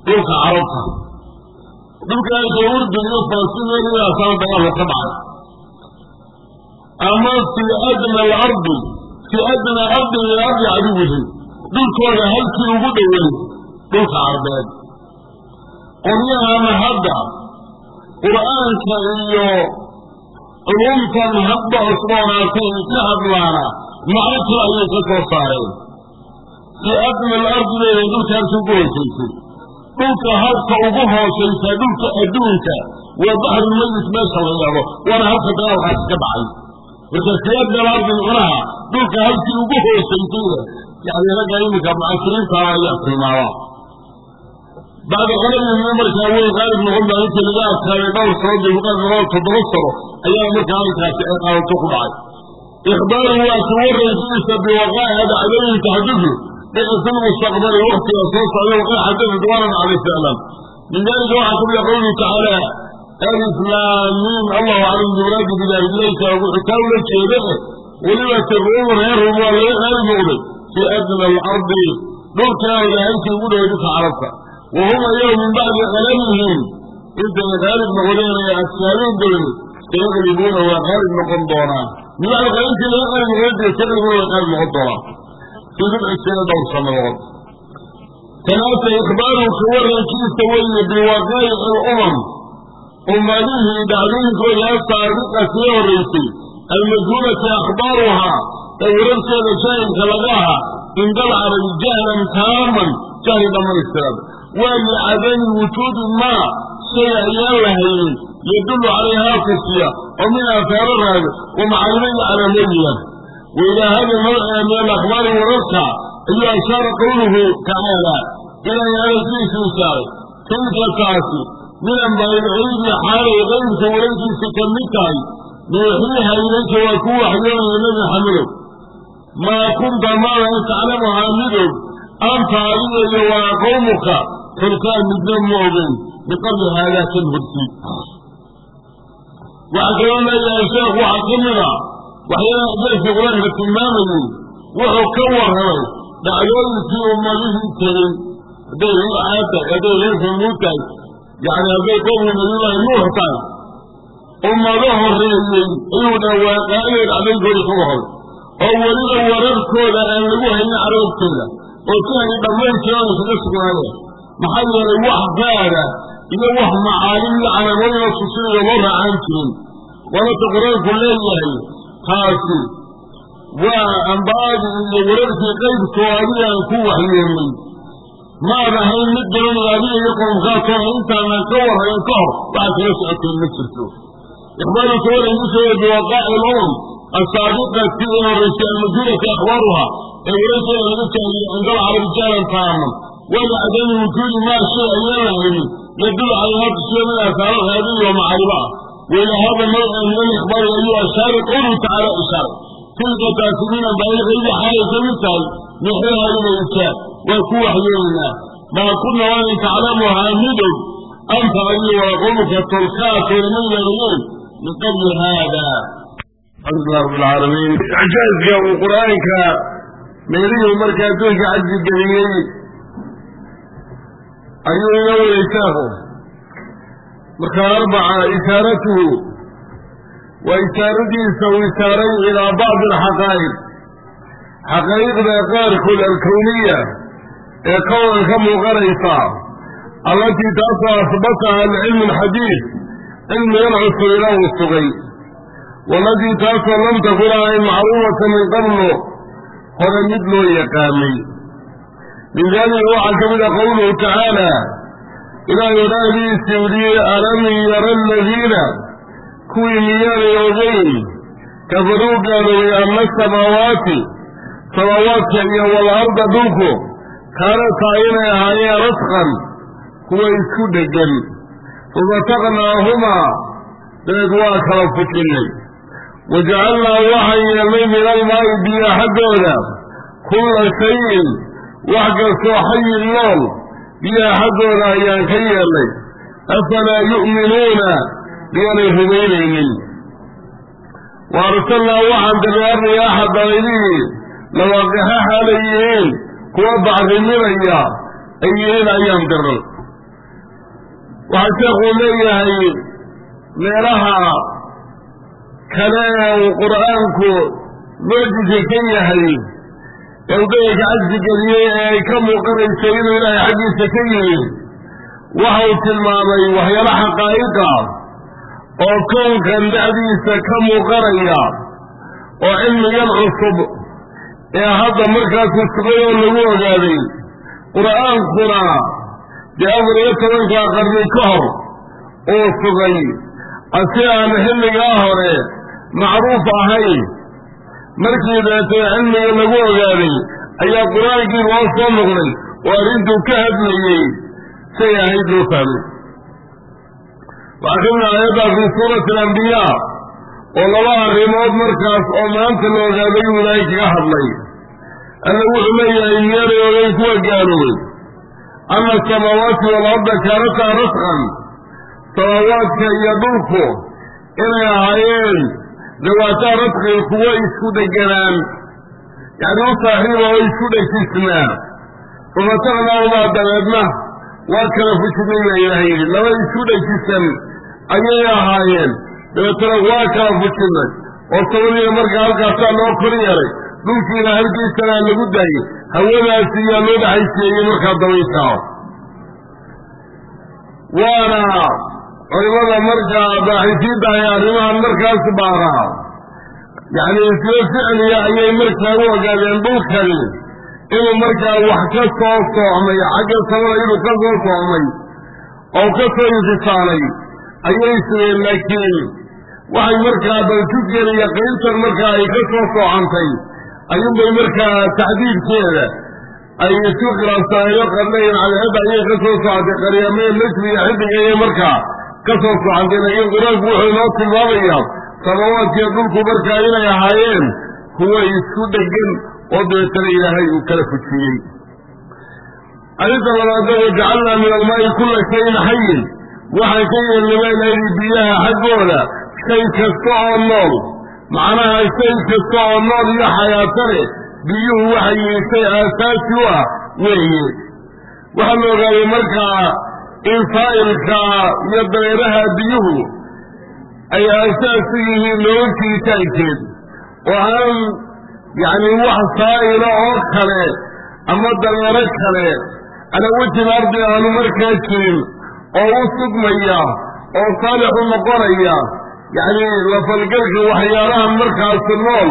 [SPEAKER 1] dhulka carabta. Dhulka alka urdun iyo falastiin dagaalka ka dhacay. Ama fii adna alardi fii adna ardi min ardi caduwihim dhulkooda halkii ugu dhoweyn dhulka carbeed qoryahana hadda qur'aanka iyo culumtan hadba cusboonaatay ka hadlaana macno ayay ka soo saareen fii adna alardi bayna dhulka halkii ugu hoosaysay dhulka halka ugu hoosaysa dhulka adduunka waa baxrulmayit meesha la yidhahdo waana halka dagaalkaasi ka dhacay marka siyaadna alardi macnaha dhulka halkii ugu hoosaysayda yani ragga iminka mucasiriintaana ayaa tilmaama bacda qoladii markaa way qaalib noqon baa intii laga adkaaday dhowr sano dulqaad toddoba sano ayaa markaa halkaasi ay qaadato ku dhacay ikhbaaru waa ka warraysiisa biwaqaa'iha dhacdooyinka xadidu dhici fi lmustaqbali waktiga soo socda waqad xadada duwanan calay saalam min dalika waxaa ka mid a qawluhu tacaala alif laam miim allahu aclam bimuraadi bidalik ilayka wuxuu kaa ula jeeda weliba tiruum reer waa laga qaalib noqday fii adna alardi dhulkaada halkii ugu dhaway dhulka carabta wa hum min bacdi qalamihim intay qaalib noqdeen ee dabadeed sayaqlibuuna waa qaalib noqon doonaan min bacdi qalintii laga qaalib noqday sayaqlibuuna waa qaalib noqon doonaan fii bidci sina dhowr sannadood kanaasa ikhbaaru ka warankiisa weeye biwaqaa'ici lumam ummadihii dhacdooyinkooda asaabiqa sii horraysay almadhuulati akhbaaruhaa ee wararkeeda jaahilka laga aha cindal carabi jahlan taaman jahli dhammaystiran. Waa licadami wujuudi maa shay ayaan lahaynin yadullu calayhaa tusiya oo min aahaaro raaga wa macalimo iyo calaamooyiya wa ilaa hada nawciga min alakhbaari wararka ayuu ashaara qowluhu tacaala ilaahay hadalkiisu ishaaray tilka taasi min ambaayilcilmi xaalay qaybka wararkiisa ka mid tahay nuuxiiha ilayka waa ku waxyoonaya nebi maxamedow maa kunta maadan taclamuhaa midog anta adiga iyo waa qowmuka xulkaan midna ma ogeyn biqabli haadaa kan horti waxaa kaloo leeyahay sheekh waxaa ka mid a waxyaalaha darsi qur'aanka tilmaamayey wuxuu ka warramay dhacdooyinkii ummadihii tegey hadday reer caad hadday reer samuud tahay yani hadday qowmu nabiyullaahi nuux tahay ummado horreeyey ayuu dhawaaqaayo dhacdooyinkooda ka warramay oo weliba wararkooda aan lagu haynin carabtooda oo jahli dhammayntiran kaga sugnaadeen maxaa yeelay wax gaada iyo wax macaalim iyo calaamooyinoo tusinaya loo raacaan jirin waanata qur'aanku leeyahay taasi waa ambaadii iyo wararkii qaybkoo adigaan ku waxyeelnay maad ahayn mid garanaya adiga iyo qowmkaasoo intaanan ka warrayn ka hor waxaad kala socoteen ma jirto ikhbaaruka walaygu sheegay biwaqaaci lumam asaabiqati ee horraysay almajhuulati akhbaaruha ee wararkeeda laga jaahiyey cinda alcarabi jaalan taaman walacdami wujuudi maa shay ayaan lahaynin yadul calayhaa tusiya min aasaaro raadiyi wa macaariba ah waila hada nawca min alikhbaari ayuu ashaari qowluhu tacaala ishaaray tilka taasimiina baailgaybi xaalay ka mid tahay ilayka waa ku waxyeelaynaa maa kunna waanan taclamuhaa midow anta adiyo waa qowmka tolkaasoo lama yeelayen min qabli haada alxamdulilah rabb alcaalamiin icjaazka uu qur'aanka meelihii markaa adduunka cajzi geliyey ayuu ina waday sheekhu marka arbaca ishaaratuhu uu ishaaray ilaa bacdi alxaqaa'iq. Xaqaa'iqda qaarkood alkowniya ee kowan ka muuqanaysa. Allatii taasoo asbataha alcilmu alxadiid cilmigan cusub ilaa uu sugay. Waalatii taasoo lam takun ahayn macruufata min qablo hore mid loo yaqaanay. Min daalika waxaa ka mid a qowluhu tacaala ilaahay odhaahdiisii udiyey alam yara aladiina kuwii ogeyn kafaruu gaaloobay anna samaawaati samaawaadka iyo walarda dhulku kaanataa inay ahaayeen rasqan kuwa isku dheggan. Fafataqnaahumaa dabeed waa kala fujinnay wajacalnaa waxaan yeelnay min almaa'i biyo xaggooda kulla shayin wax kastoo xayin nool biyaha xaggooda ayaan ka yeelnay. Afalaa yu'minuuna miyaanay rumaynaynin. Wa arsalnaa waxaan dirnay arriyaaxa dabaydihii lawaaqixa xaalay yihiin kuwa bacriminaya ay yihiin ayaan dirnay. Waxaa sheekuu leeyahay meelaha kale uu qur'aanku mucjisa ka yahay ee uu dayanka cajsi geliyey ee ay ka muuqanayso inuu ilaahay xaggiisa ka yimid waxa uu tilmaamay waxyaala xaqaa'iqa oo kownkan dhexdiisa ka muuqanaya oo cilmigan cusub ee hadda markaasu sugay oo lagu ogaaday qur'aankuna dee afar iyo tobankaa qarni ka hor uu sugay. Asi aan xilligaa hore macruuf ahayn markii daetee cilmiga lagu ogaaday ayaa qur'aankii loo soo noqday oo arrintuu ka hadlayey say ahayd loo fahmay mid aayaddaa fii suurati alambiyaa oo laba arrimood markaas oo maanta la ilaahay kaga hadlay. Alla wuxuu leeyahay miyaanay ogeyn kuwa gaaloobay. Anna asamaawaati waalarda kaanataa rasqan samaawaadka iyo dhulku inay ahaayeen dawaataa rasqin kuwo isku dheganaan. Yacni u saaxiiba oo isku dhejisnaa fafataqnaahumaa dabeedna waa kala fujinay baa ilaah yidhi. Laba isku dhejisan ayay ahaayeen. Dabeetana waa kala fujinnay oo sabadiina markaa halkaasaa loo kor yeelay dhulkiina halkiisanaa lagu daayey hawadaasi yaa loo dhaxaysiiyey markaa dabaysaa waana culimada markaa baaxisiinta ay arrimahan markaas baaraa yacni isla ficliya ayay markaa u ogaadeen dhulkani. Inuu markaa wax ka soo soocmay xagga samada inuu ka soo soocmay oo ka soo infisaalay ayay sugeen laakiin waxay markaa baljugen iyo qiintan markaa ay ka soo soocantay ayuunbay markaa taxdiidkeeda ay isu khilaafsanayno qarnayn cadceedda ayay ka soo socotay. Qaryameen najmi iyo xidig ayay markaa ka soo socantay laakiin qur'aanku wuxuu inoo tilmaamayaa samawaadkiiyo dhulku markaa inay ahaayeen kuwa isku dhegan oo dabeetana ilaahay uu kala fujiyey. Arrinta labaadna wajacalnaa min almaa'i kulla shayin xayin waxaan ka ilaayidhi biyaha xaggooda. Shay kasta oo nool. Macnaha shay kasta oo nool iyo xayaatane biyuhu waxay yihiin shay aasaasi u ah weeye. Waxaa la ogaaday markaa in saa'ilka iyo dareeraha biyuhu ay aasaas u yihiin nolol jiritaankeed oo aan yacni wax saa'ila oo kale ama dareero kale. Ala wejil ardi aanu markaa jirin oo u sugmaya oo saalix u noqonaya. Yacni lafalgalka waxyaalahan markaasi nool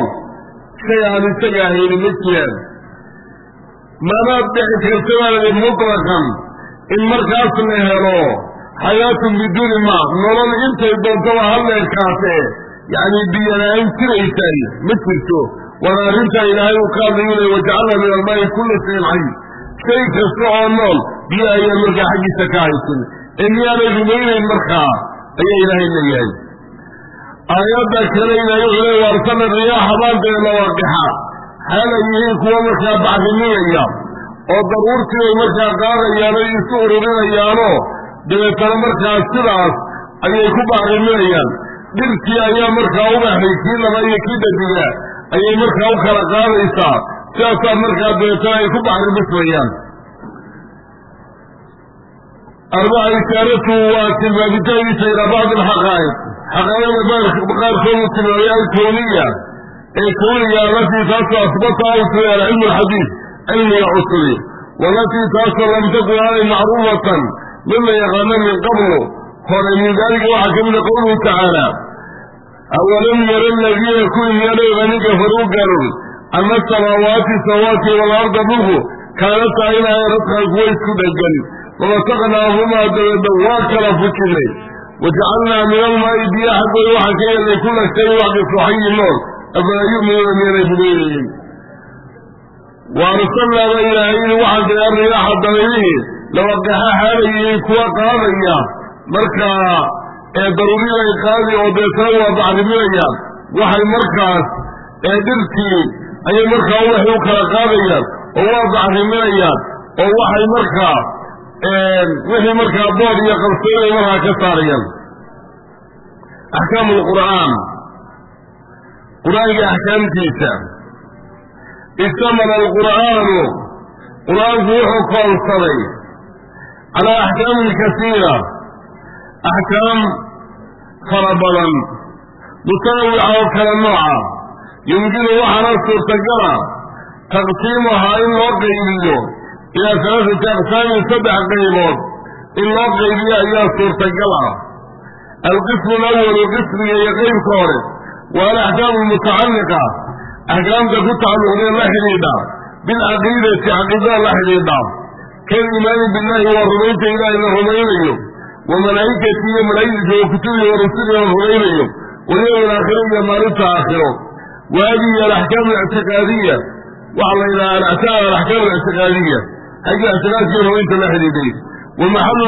[SPEAKER 1] shay aan isaga ahayni ma jiraan. Manaad dhici karta baaladi mutlaqan in markaas la helo xayaatun biduuni maa nolol intay doontaba halleerkaasee yacni biyola-aan jiraysay ma jirto. Waana arrintaa ilaahay uu ka hadlayu lay wajacalna min almaa'i kulla shayin xay shay kasta oo nool biyo ayaa markaa xaggiisa ka haysan ee miyaanay rumaynayn markaa ayaa ilaahay leeyahay aayadda kale ilaahay wuxuu leey waarsana riyaaxa baanteeda lawaaqixa xaal ay yihiin kuwa markaa bacriminaya oo daruurtii ay markaa qaadayaano isu ururinayaano dabeetana markaa sidaas ayay ku bacriminayaan dhirtii ayaa markaa ubaxay kii laba iyo kii dhadiga ayay markaa u kala qaadaysaa sidaasaa markaa dabeetana ay ku bacrimismayaan arbaca ishaaratu waa tilmaamitaankiisa ilaa bacdi alxaqaa'iq xaqaaiqda qaarkoodu tilmaamay alkowniya ee kowniga alatii taasoo asbata u sugay alcilmu alxadiid cilmiga cusubi walatii taasoo lam takun aanay macruufatan mid la yaqaano min qablu hore min daalika waxaa ka mida qowluhu tacaala awalam yara aladiina kuwii miyaanay oganin kafaruu gaaloobay ana samaawaati waalarda dhulku kaanata inahay radkan kuwa isku dhegan famasaqnaahumaa dabeedna waa kala fujinay wajacalnaa min almaa'i biyo xaggooda waxaan ka yeelnay kulla shayin wax kastoo xayi nool afalaa yu'minuuna miyanay rumaynayeen wa arsalnaaba ilaahayni waxaan kaga riyaaxa dabaylihii lawaqaxa xaalayihiin kuwa qaadaya markaa ee daruuriday qaadi oo deetana waa bacriminayaan waxay markaas ee dhirtii ayay markaa ubaxi u kala qaadayaan oo waa bacriminayaan oo waxay markaa wixii markaa bood iyo qabsoonay markaa ka saarayaan. Axkaamu lqur'aan qur'aanka axkaamtiisa. Istamala alqur'aanu. Qur'aanku wuxuu koonsaday. Calaa axkaamin kasiira. Axkaam fara badan. Mutanawica oo kala nooca. Yumkinu waxaana suurtagala taqsiimuhaa in loo qaybiyo ilaa salaasati aqsaamin saddex qaybood. In loo qaybiyo ayaa suurtagal ah. Alqismu alawalu qismiga iyo qeybka hore. Waa alaxkaamu almutacalliqa. Axkaamta ku tacalluqdee la xidhiidha. Bilcaqiidati caqiidada la xidhiidha. Kaliimaani billahi waa rumaynta ilaahay la rumaynayo. Wa malaa'ikati iyo malaa'igtiisa wa kutubihi wa rusulihi la rumaynayo. Walyowmi alaakhira iyo maalinta aakhiro. Wa hadihi alaxkaam alictiqaadiya waxaa la yidhaha alaxkaam alictiqaadiya xagga ictiqaadkii rumaynta la xidhiidhay wa maxalu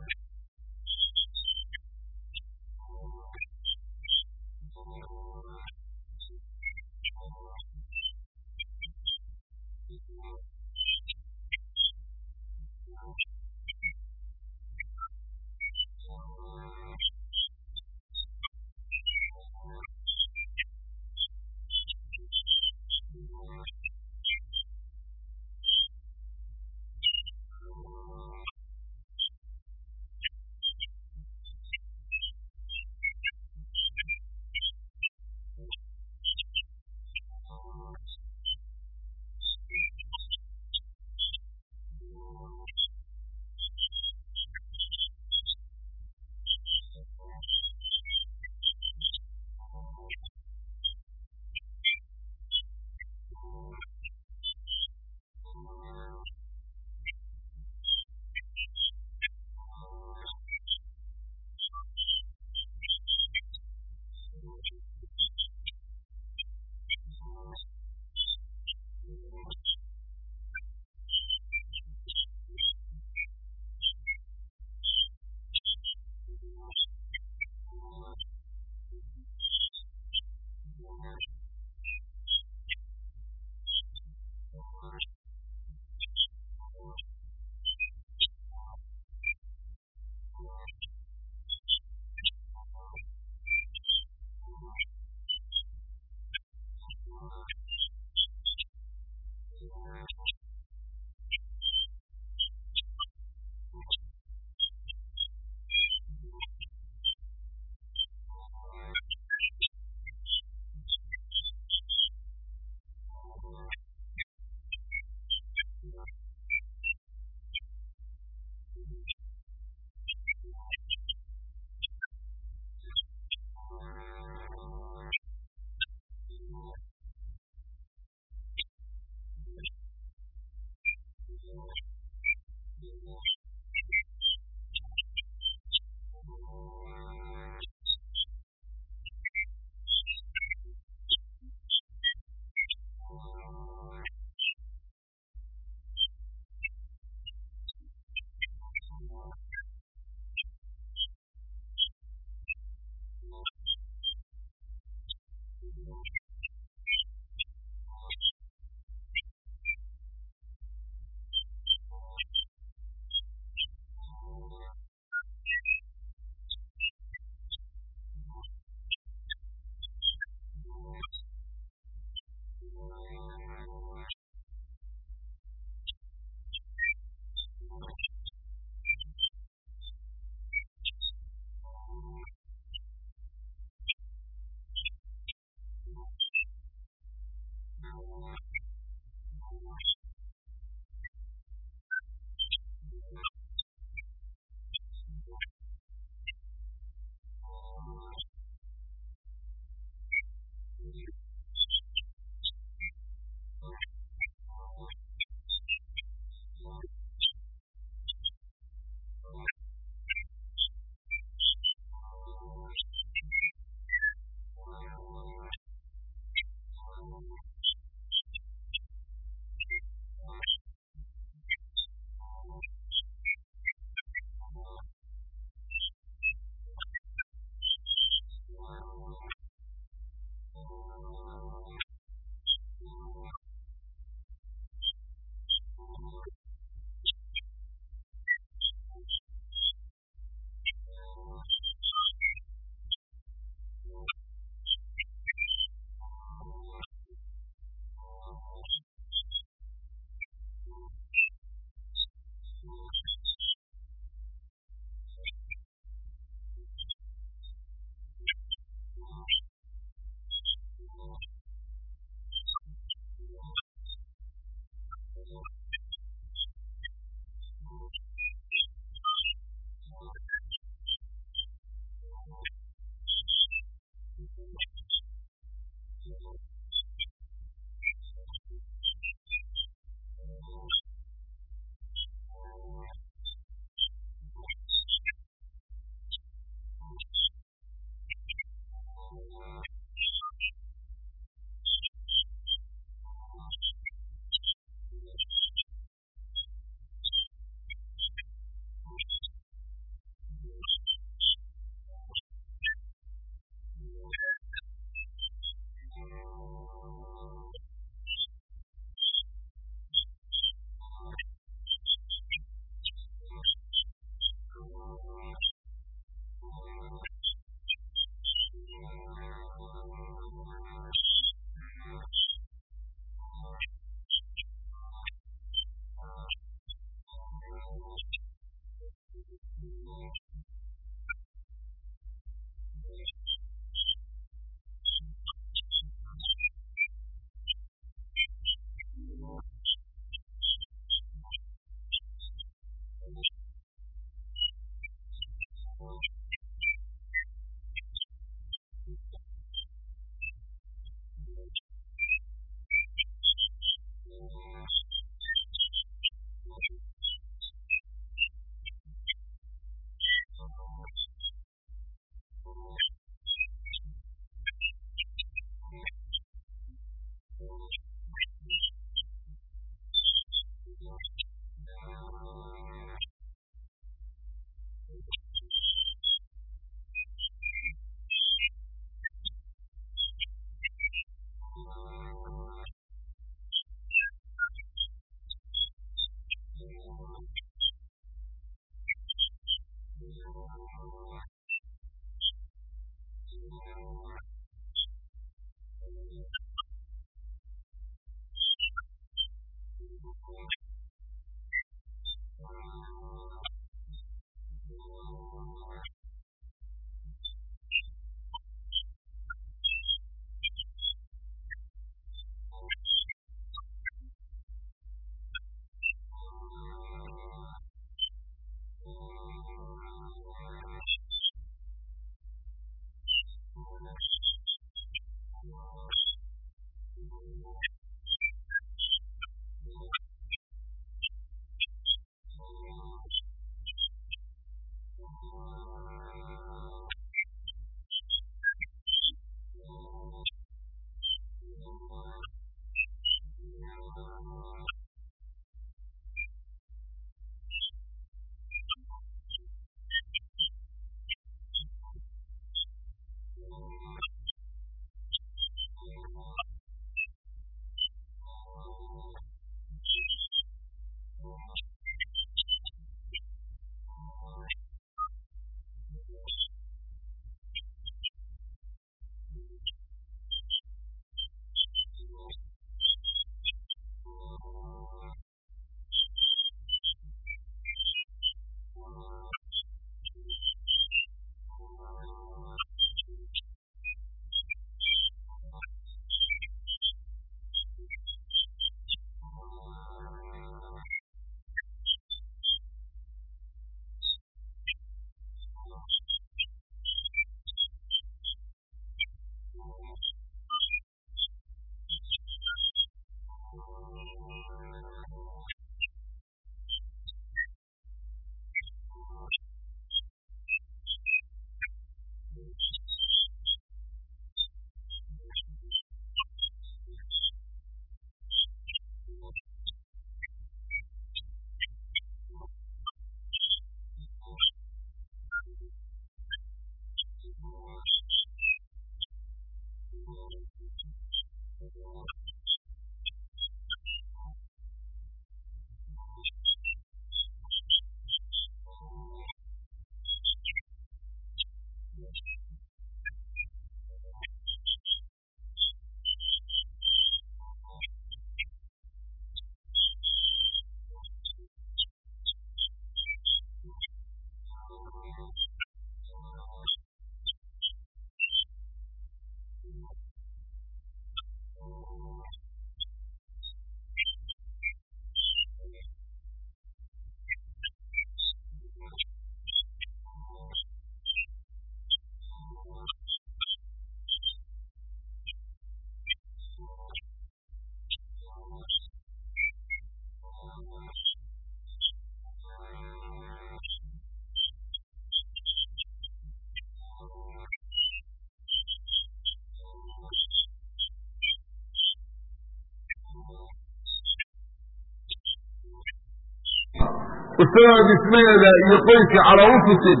[SPEAKER 1] ustada dhismaheeda iyo qoyska calaa ufusin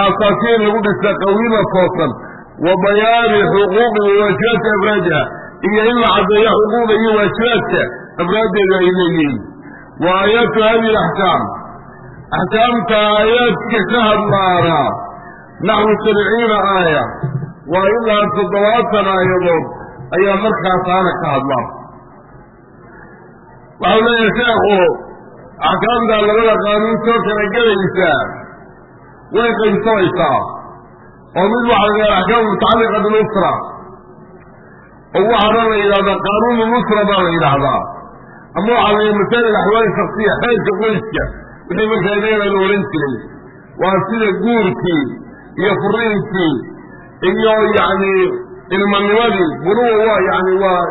[SPEAKER 1] aasaasiin lagu dhisa qawiima toosan wa bayaani xuquuqi wa waajibaadka afraadiha iyo in la caddeeyo xuquuqda iyo waajibaadka afraaddeeda ay leeyihiin wa aayaatu hadihi alaxkaam axkaamta aayaadka ka hadlaana naxwu sabciina aaya waa ilaa toddobaatan aayadood ayaa markaasaana ka hadlaa. Waxau leeyahay sheekhu axkaamta labada qaanuun soo kala gelaysaa way qaybsamaysaa oo mid waxaa la yidhahda axkaam mutacalliqa bilusra oo waxaana la yidhahdaa qaanuunu nusra baa la yidhaahdaa. Ama waxaa la yidhaha masaa'il axwaali shaksiya xeelka qoyska. Wixii markaa iyaga la odhan jiray. Waa sida guurkii iyo furiinkii iyo yacni ilmanimadii bunuwa waa yani waa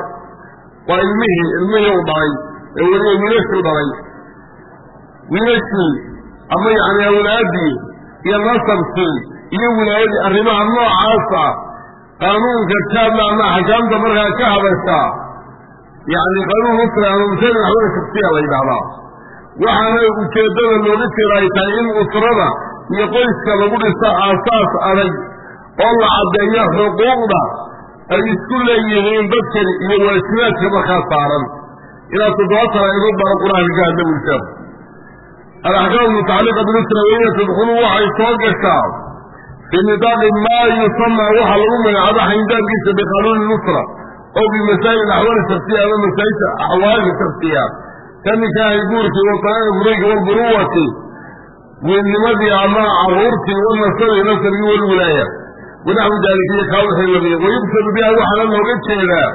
[SPEAKER 1] waa ilmihii ilmihii u dhalay. Ee weliba wiilashii dhalay wiilashii ama yani awlaadii iyo nasabkii iyo wilaayadii arrimaha noocaas ah qaanuunka kaadla ama axkaamta markaa ka hadashaa yani qaanuun usra ama masail axwada shaksiya la yidhahdaa waxaana ujeeddada looga jeeda ay tahay in usrada iyo qoyska lagu dhiso aasaas adag oo la caddeeyo xuquuqda ay isku leeyihiin dadkani iyo waajibaadka markaa saaran. Ilaa toddobaatan ayadod baa qur'aanka ka hadla buli sheekhu alaxkaam mutacalliqa bilusra waiya tadkhulu waxay soo gashaa fii nidaaqi maa yusamaa waxa lagu magacaabo xayndaabkiisa biqanuuni nusra oo bimasaa'il axwaali shaksiya ama masaa'isha axwaali shaksiya ka nikaahi guurkii wasanaa'i furayki walburuwati wiilnimadii ama caruurtii wanasabi nasabkii walwilaaya wanaxwi daalika iyo kaa wixii lamida wayuqsadu biha waxaana looga jeedaa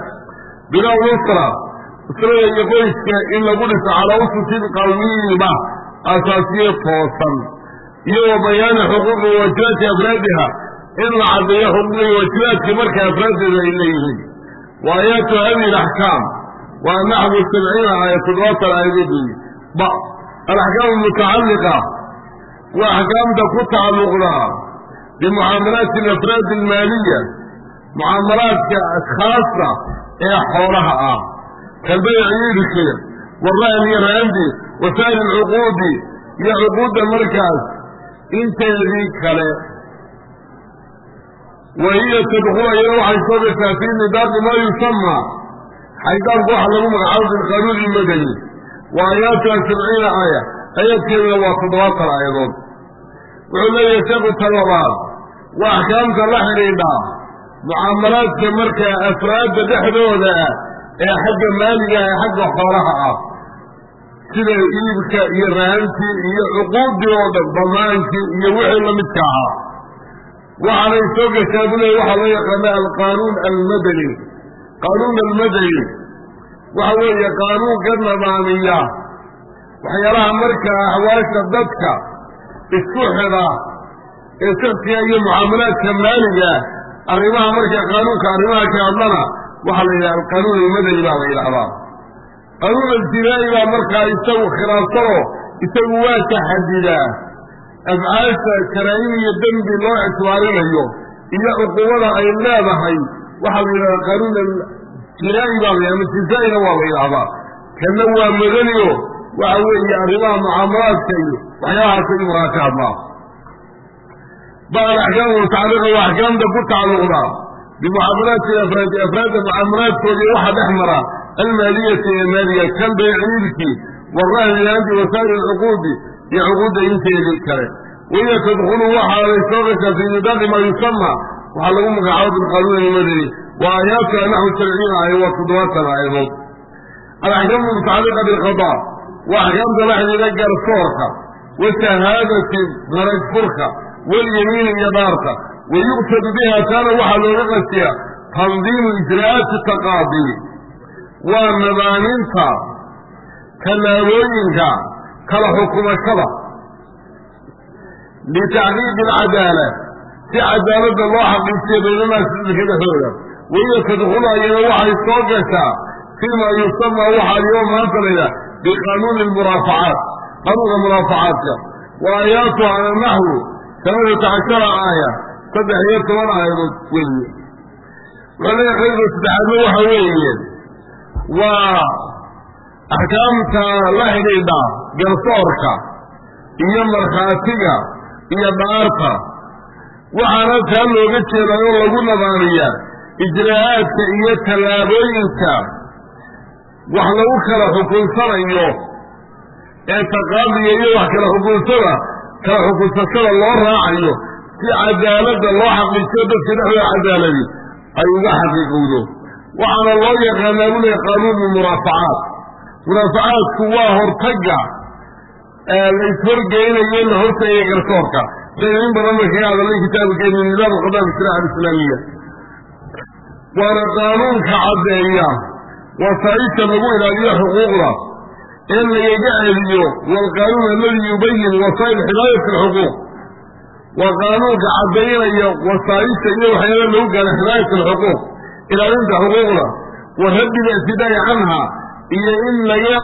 [SPEAKER 1] binaa nusra usrada iyo qoyska in lagu dhiso calaa ususin qawiima asaasiye toosan iyo wa bayaani xuquuqi waajibaati afraadiha in la caddeeyo xuquuqi waajibaadka marka afraaddeeda ay leeyihiin wa aayaatu hadihi alaxkaam waa naxwu sabciina aaya toddobaatan aayadood weeye ba alaxkaamu mutacalliqa waa axkaamta ku tacalluqda bimucaamalaati alafraadi almaaliya mucaamalaadka ashkhaasta ee xoolaha ah. Kalbayci iyo raandi wasaa'il alcuquudi iyo cuquudda markaas inteedii kale wa hiya tadkulu iyana waxay soo gashaa fii nidaaqi maa yusamaa xaydaanku waxa lagu magacaabo bilqaanuun ilmadani wa aayaatuha sabciina aaya ayadkeeduna waa toddobaatan aayadood wuxuu leeyahay sheekhu talabaad waa axkaamta la xidhiidha mucaamalaadka markaa afraadda dhexdooda ah ee xagga maaliga ee xagga xoolaha ah sida iibka iyo rahantii iyo cuquuddii oo dhan damaankii iyo wixii lamidka ahaa. Waxaanay soo gashaa bu leey waxaa loo yaqaana alqaanuun almadani. Qaanuun almadani waxa weeye qaanuun ka nadaamiya waxyaalaha markaa axwaasha dadka isku xidha ee shaksiga iyo mucaamalaadka maaliga arrimaha markaa qaanuunka arrimaha ka hadlana waxaa la yidhaha alqaanuun almadani baa la yidhahdaa qaanuun aljinaa'i baa markaa isagu khilaafsano isagu waa taxadidaa afcaasha karaa'im iyo dembi loo ictibaarinayo iyo cuqubada ay leedahay waxaa la yidhahdaa qaanuun aljinaa'i baa la ama jizaa'ina waa la yidhahdaa kanna waa madaniyo waxa weeye arrimaha mucaamalaadka iyo maraa ka hadlaa bal alaxkaamu mutacalliqa waa axkaamta ku tacalluqda bimucaamalaati afraadi afraadda mucaamalaadkoodii waxaa dhex mara almaaliyati ee maaliya kan bayciibkii warahni laanti wasaa'il alcuquudi iyo cuquudda inteedii kale wahiya tadkhulu waxaaday soo gashaa fii nidaaqi maa yusama waxaa lagu magacaabo bilqaanuun almadani wa aayaatuha naxwu sabciina aaya waa toddobaatan aayadood alaxkaamu mutacalliqa bilqadaa waa axkaamta la xidhiidha garsoorka washahaadati marag furka walyamiini iyo dhaarta wayuqsadu biha taana waxaa looga qasiya tandiimu ijraa'aati taqaadi waa nadaaminta tallaabooyinka kala xukumashada litacqiiqi alcadaala si cadaaladda loo xaqiijiyo baynanaasi dadka dhexdooda wahiya tadkhulu ayana waxay soo gashaa fiima yusamaa waxaa alyoma maanta layidhaha biqaanuuni almuraafacaat qanuunka muraafacaadka. Wa aayaatuha ala naxwu sanadata cashara aaya saddex iyo toban aayadood weeye. Wuxuu leeyahay saddexaadna waxa weeye waa axkaamta la xidhiidha garsoorka iyo markhaatiga iyo dhaarta waxaana taa looga jeedaa oo lagu nadaamiya ijraa'aadka iyo tallaabooyinka wax lagu kala xukunsanayo ee taqaadiga iyo wax kala xukunsada kala xukunsashada loo raacayo si cadaaladda loo xaqiijiyo dadka dhexdooda cadaaladi ay uga xaqiiqowdo waxaana loo yaqaanaa bu leey qaanuunu muraafacaat muraafacaadku waa hortagga la ishorgeynayo la hortagaya garsoorka saynu in badan ba kaga hadalnay kitaabkeenu nidaam alqadaa bisharaaca alislaamiya waana qaanuunka caddeeya wasaaisha lagu ilaaliyo xuquuqda ee lagaga celiyo waalqaanuun aladi yubayin wasaa'il ximaayati alxuquuq waa qaanuunka caddaynaya wasaayista iyo waxyaala lagu gaara himaayat alxuquuq ilaalinta xuquuqda wa raddi lictidaa'i canha iyo in laga